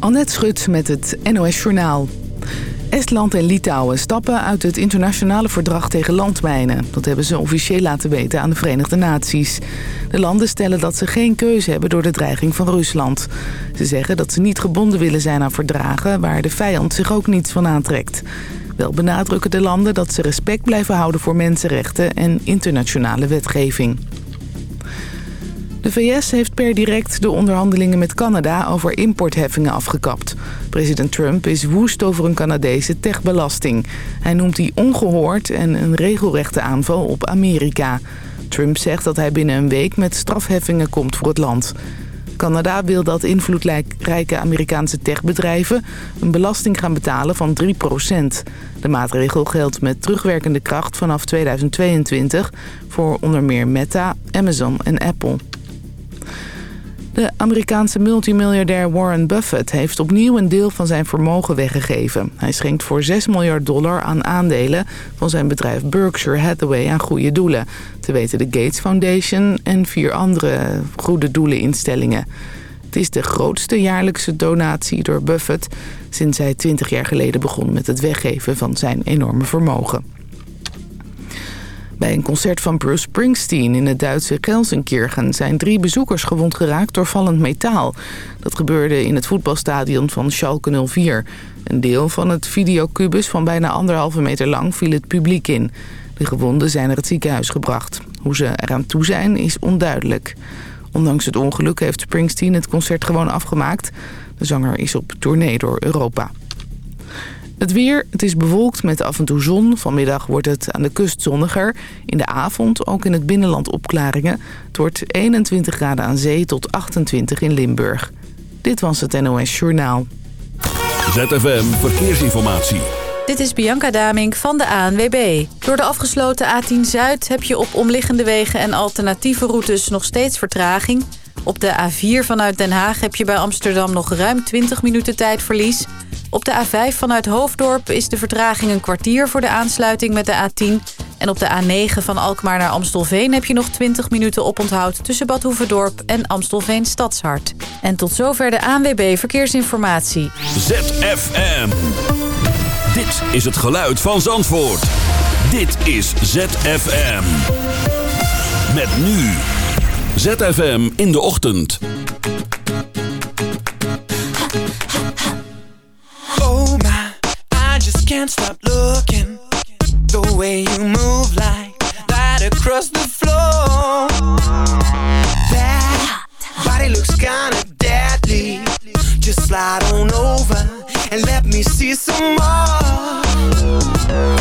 Annette Schut met het NOS Journaal. Estland en Litouwen stappen uit het internationale verdrag tegen landmijnen. Dat hebben ze officieel laten weten aan de Verenigde Naties. De landen stellen dat ze geen keuze hebben door de dreiging van Rusland. Ze zeggen dat ze niet gebonden willen zijn aan verdragen... waar de vijand zich ook niets van aantrekt. Wel benadrukken de landen dat ze respect blijven houden voor mensenrechten en internationale wetgeving. De VS heeft per direct de onderhandelingen met Canada over importheffingen afgekapt. President Trump is woest over een Canadese techbelasting. Hij noemt die ongehoord en een regelrechte aanval op Amerika. Trump zegt dat hij binnen een week met strafheffingen komt voor het land. Canada wil dat invloedrijke Amerikaanse techbedrijven een belasting gaan betalen van 3% De maatregel geldt met terugwerkende kracht vanaf 2022 voor onder meer Meta, Amazon en Apple. De Amerikaanse multimiljardair Warren Buffett heeft opnieuw een deel van zijn vermogen weggegeven. Hij schenkt voor 6 miljard dollar aan aandelen van zijn bedrijf Berkshire Hathaway aan goede doelen. Te weten de Gates Foundation en vier andere goede doeleninstellingen. Het is de grootste jaarlijkse donatie door Buffett sinds hij 20 jaar geleden begon met het weggeven van zijn enorme vermogen. Bij een concert van Bruce Springsteen in het Duitse Gelsenkirchen... zijn drie bezoekers gewond geraakt door vallend metaal. Dat gebeurde in het voetbalstadion van Schalke 04. Een deel van het videocubus van bijna anderhalve meter lang viel het publiek in. De gewonden zijn naar het ziekenhuis gebracht. Hoe ze eraan toe zijn is onduidelijk. Ondanks het ongeluk heeft Springsteen het concert gewoon afgemaakt. De zanger is op tournee door Europa. Het weer, het is bewolkt met af en toe zon. Vanmiddag wordt het aan de kust zonniger. In de avond ook in het binnenland opklaringen. Het wordt 21 graden aan zee tot 28 in Limburg. Dit was het NOS Journaal. ZFM Verkeersinformatie. Dit is Bianca Damink van de ANWB. Door de afgesloten A10 Zuid heb je op omliggende wegen en alternatieve routes nog steeds vertraging. Op de A4 vanuit Den Haag heb je bij Amsterdam nog ruim 20 minuten tijdverlies... Op de A5 vanuit Hoofddorp is de vertraging een kwartier voor de aansluiting met de A10. En op de A9 van Alkmaar naar Amstelveen heb je nog 20 minuten oponthoud... tussen Bad Hoeverdorp en Amstelveen Stadshart. En tot zover de ANWB Verkeersinformatie. ZFM. Dit is het geluid van Zandvoort. Dit is ZFM. Met nu. ZFM in de ochtend. Can't stop looking The way you move like Right across the floor. That body looks kinda deadly. Just slide on over And let me see some more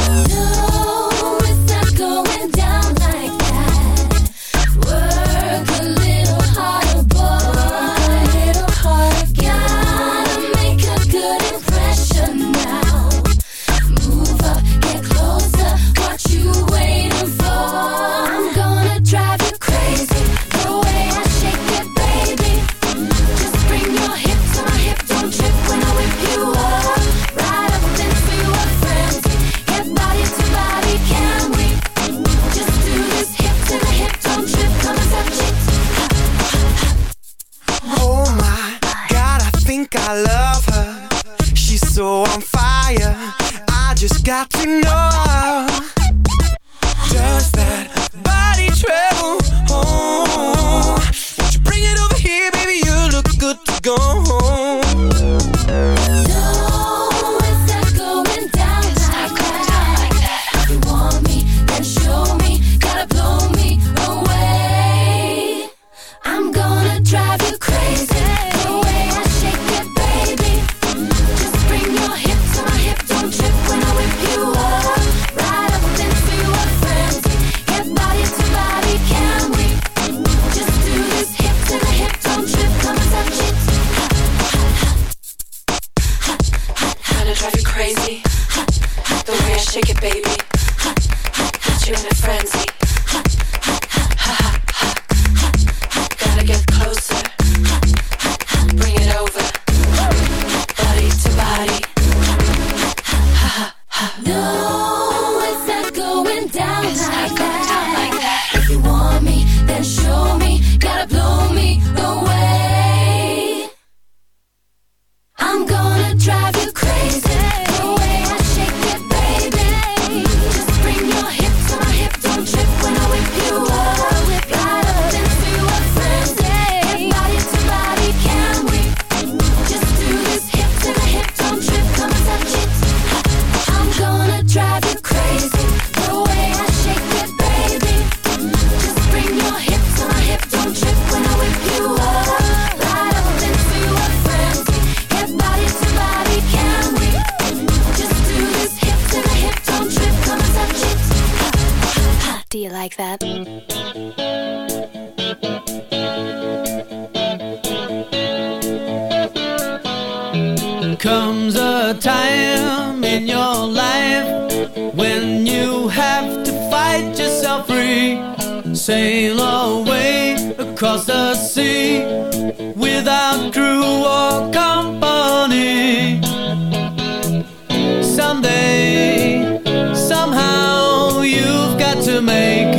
I love her. She's so on fire. I just got to know her. Does that body tremble? Oh. it, baby. Hot, hot, hot, you're in a frenzy. like that. Comes a time in your life when you have to fight yourself free, sail away across the sea without crew or company. Someday, somehow to make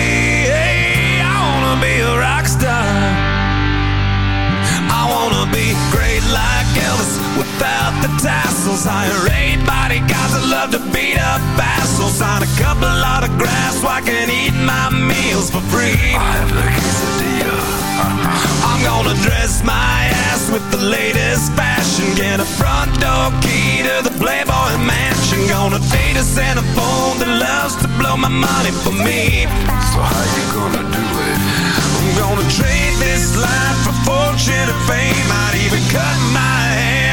Elvis without the tassels. I ain't bodyguards that love to beat up assholes. On a couple autographs so I can eat my meals for free. I have the quesadilla. Uh, I'm gonna dress my ass with the latest fashion. Get a front door key to the Playboy Mansion. Gonna date a Santa phone that loves to blow my money for me. So how you gonna do it? I'm gonna trade this life for fortune and fame. I'd even cut my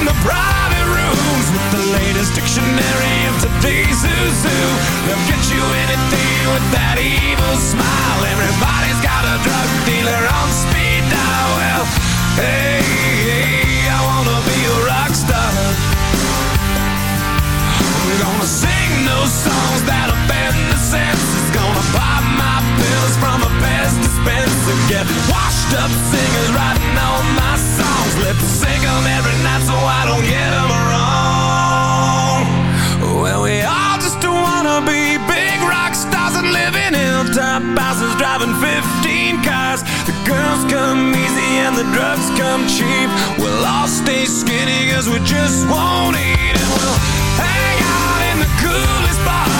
in the private rooms With the latest dictionary of today's zoo They'll get you anything with that evil smile. Everybody's got a drug dealer on speed dial. Well, hey, hey I wanna be a rock star. We're gonna sing those songs that offend the senses. Gonna pop my pills from Pez Get washed up singers writing all my songs. Lip sync them every night so I don't get them wrong. Well, we all just wanna be big rock stars And live in hilltop houses driving 15 cars. The girls come easy and the drugs come cheap. We'll all stay skinny cause we just won't eat. And we'll hang out in the coolest bars In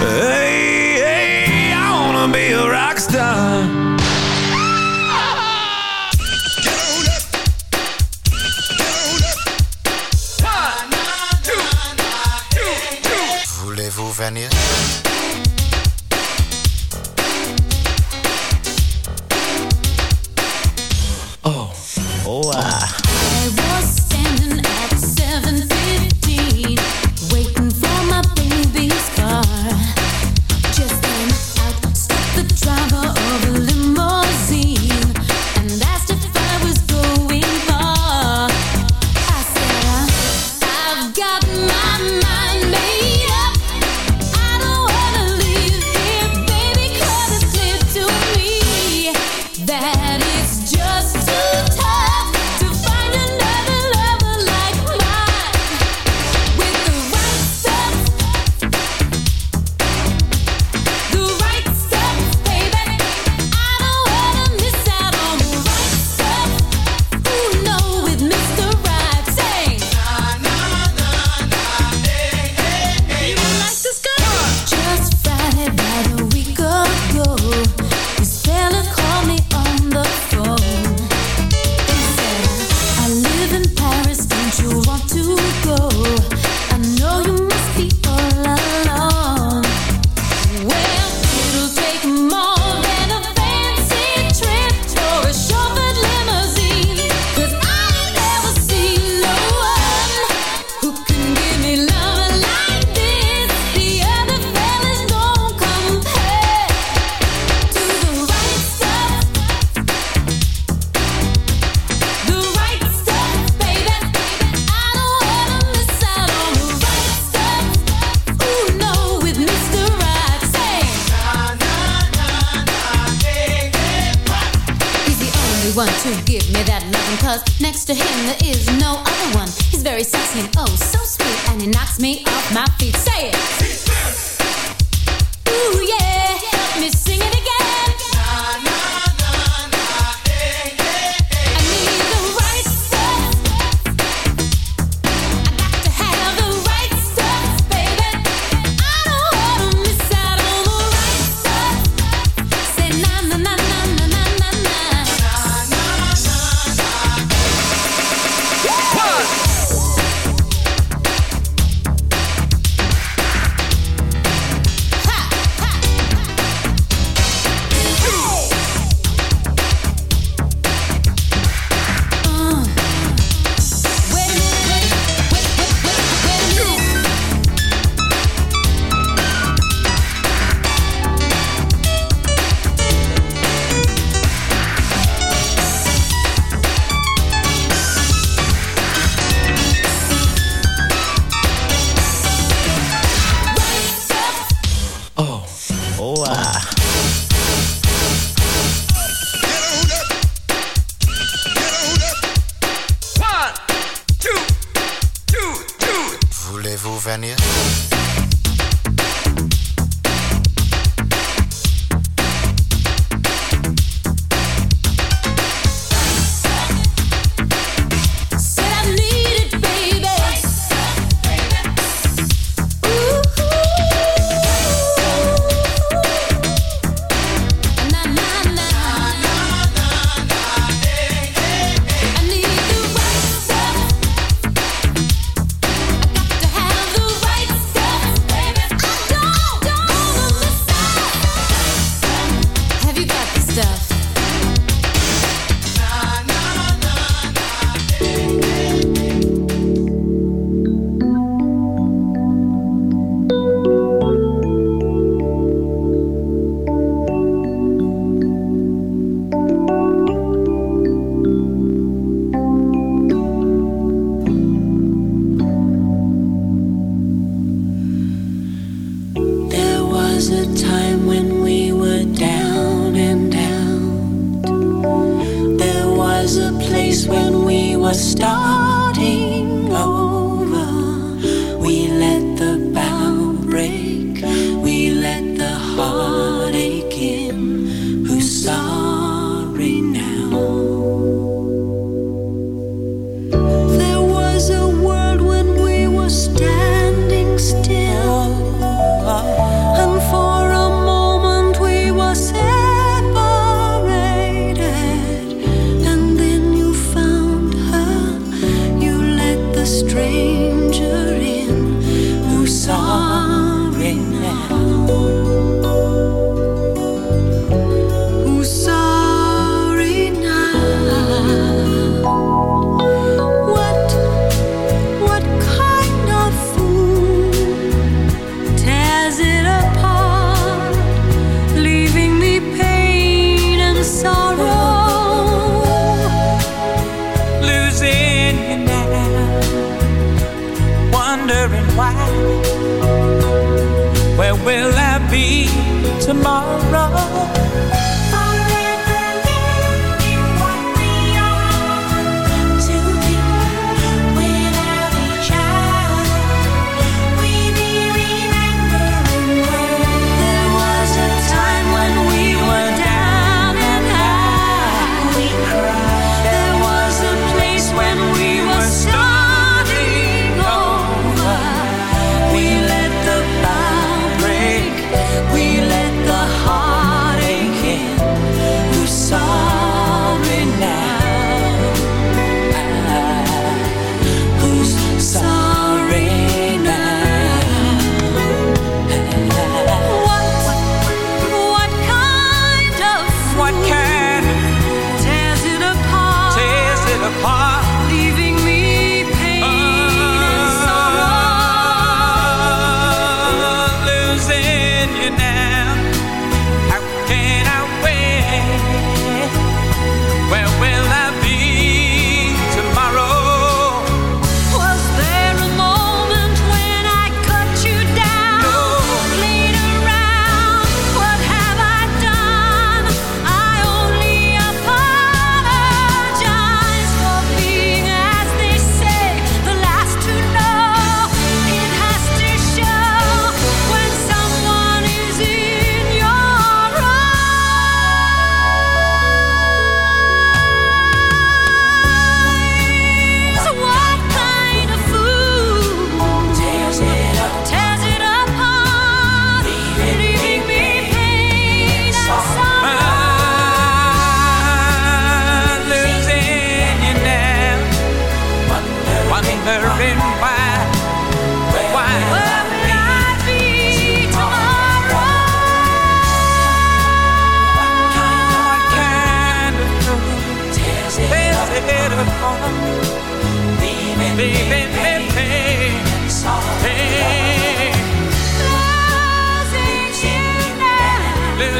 Hey, hey, I wanna be a rock star. Voulez-vous venir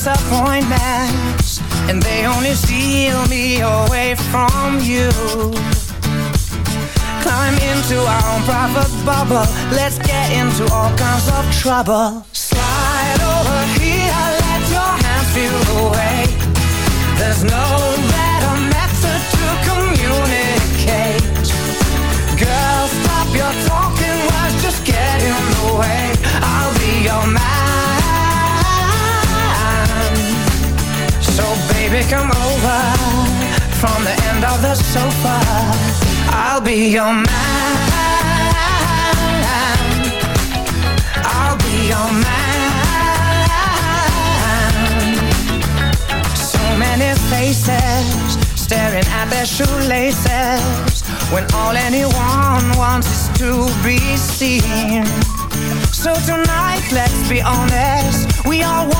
Disappointments, and they only steal me away from you. Climb into our own private bubble, let's get into all kinds of trouble. Slide over here, let your hands feel the way. There's no better method to communicate. Girl, stop your talking words, just get in the way. I'll be your man. Baby, come over from the end of the sofa. I'll be your man. I'll be your man. So many faces staring at their shoelaces when all anyone wants is to be seen. So tonight, let's be honest, we all want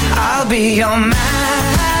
I'll be your man.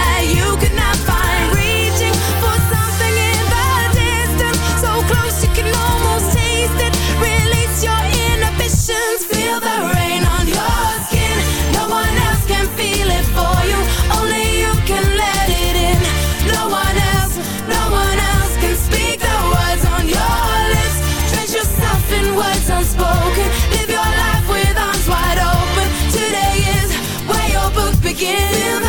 again.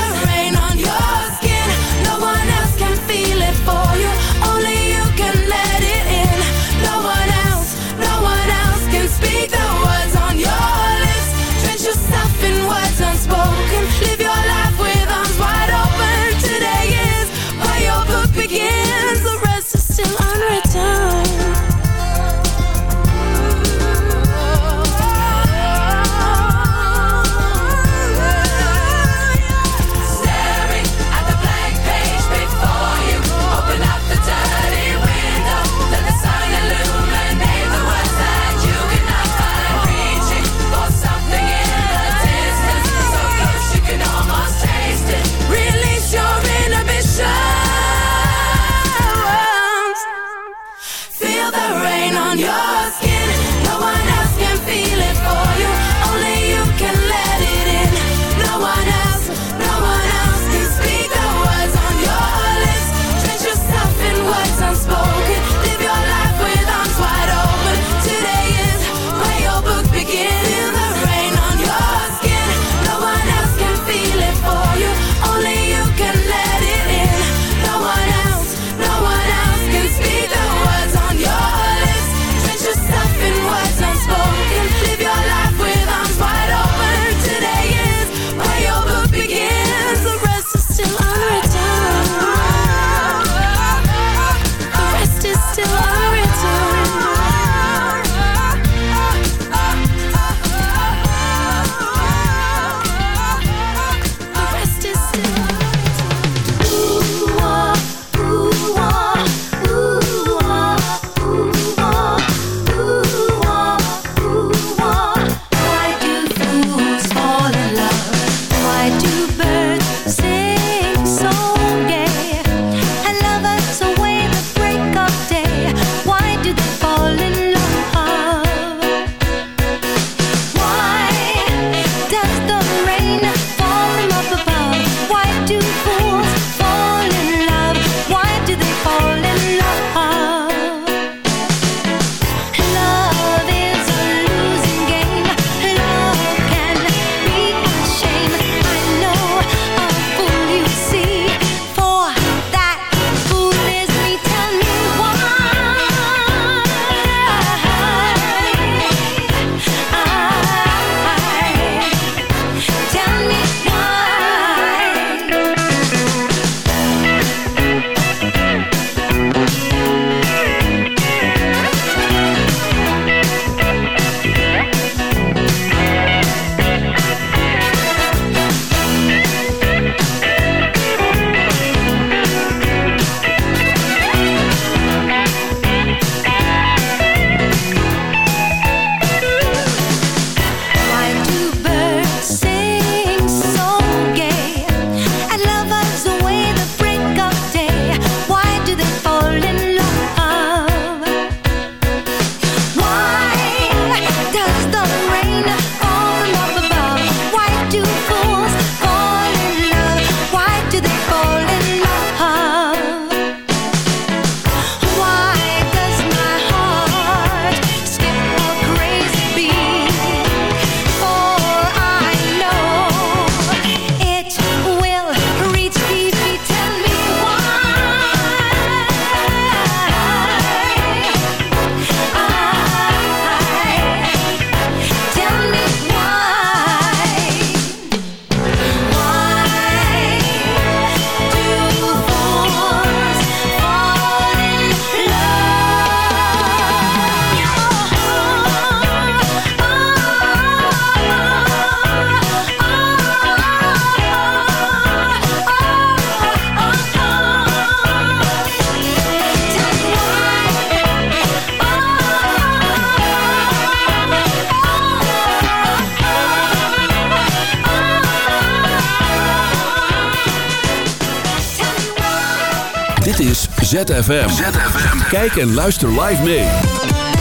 ZFM. ZFM. Kijk en luister live mee.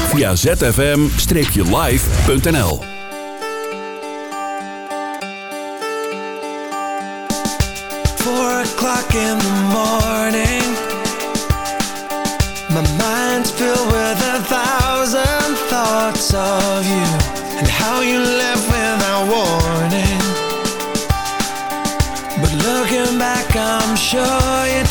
Via zfm-live.nl Four o'clock in the morning My mind's filled with a thousand thoughts of you And how you left without warning But looking back I'm sure you tried to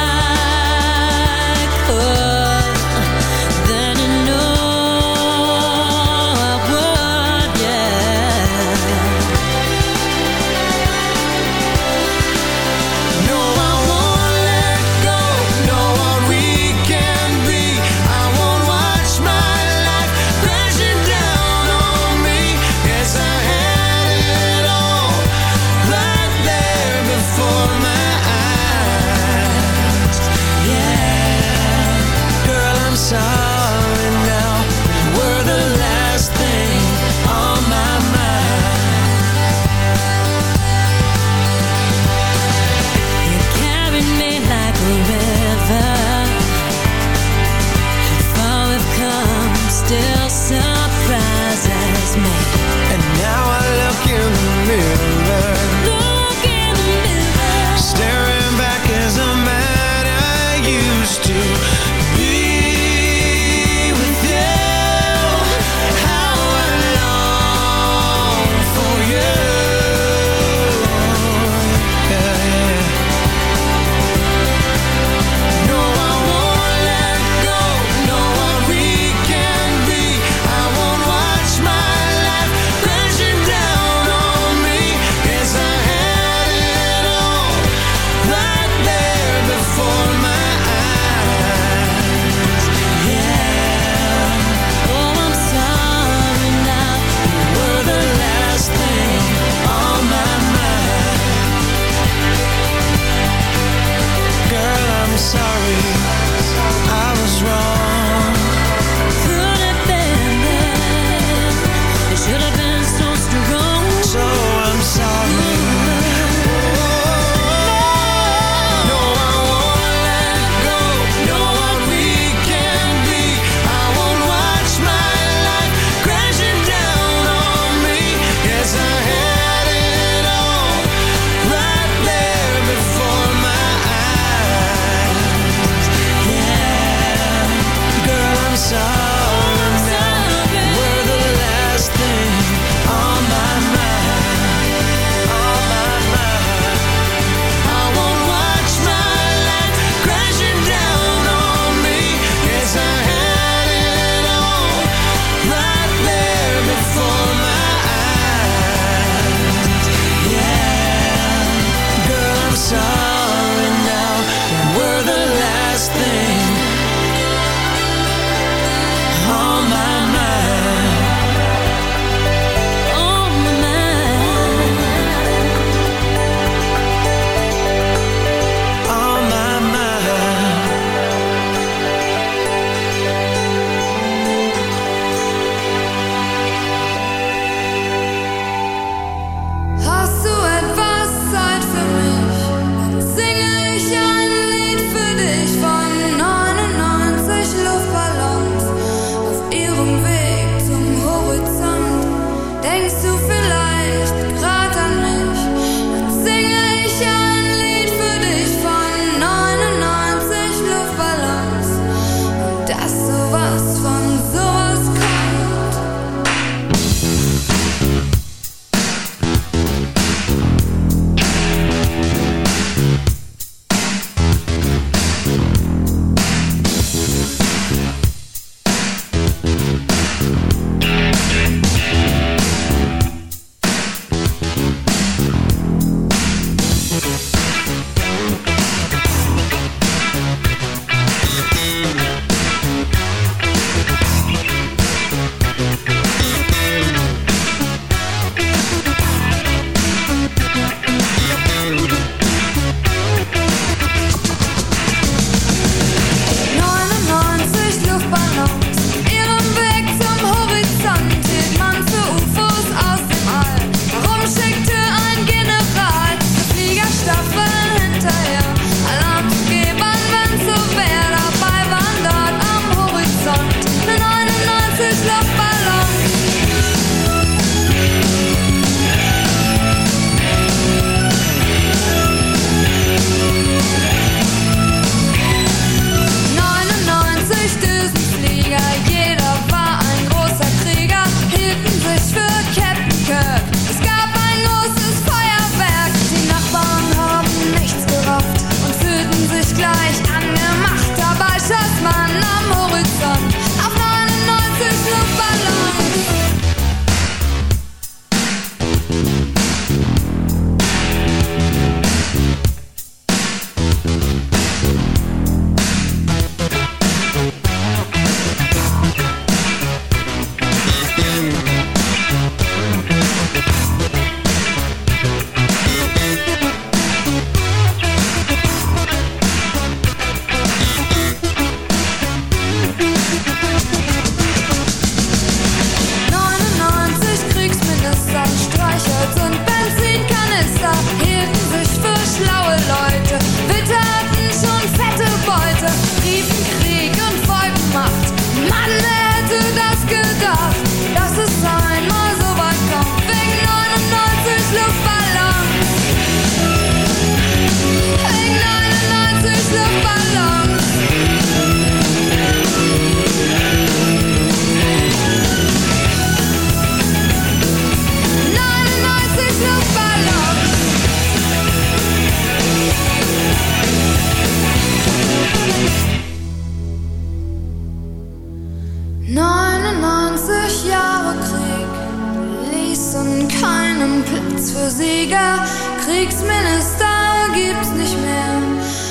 Platz für Sieger. Kriegsminister gibt's nicht mehr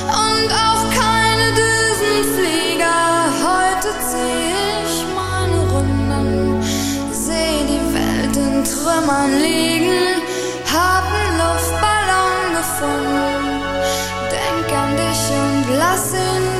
und auch keine Düsenflieger. Heute zieh ich meine Runden, seh die Welt in Trümmern liegen, hab einen Luftballon gefunden. Denk an dich und lass ihn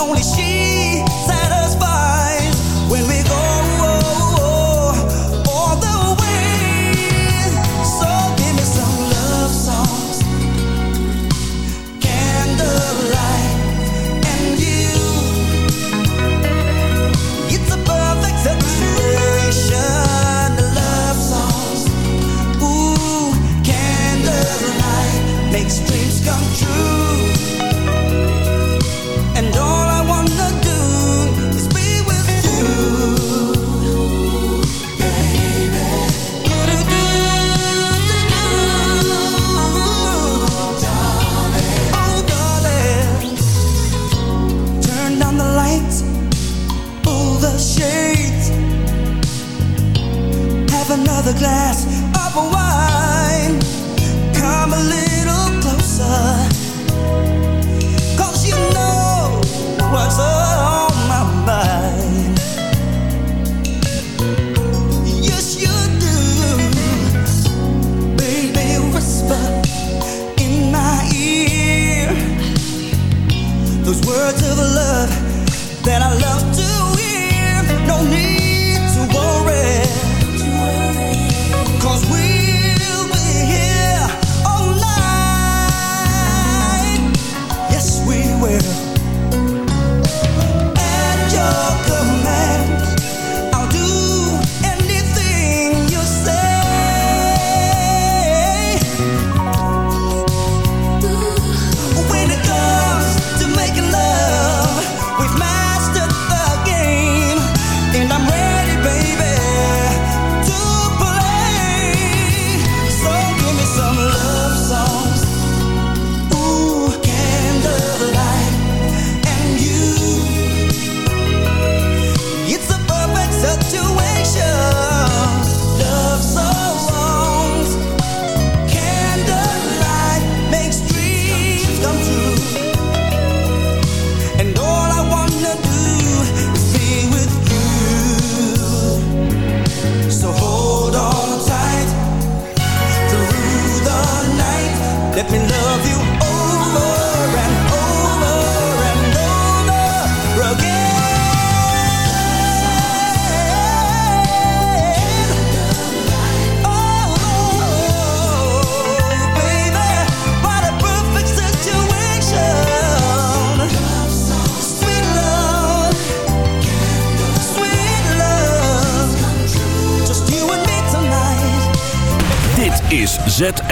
only she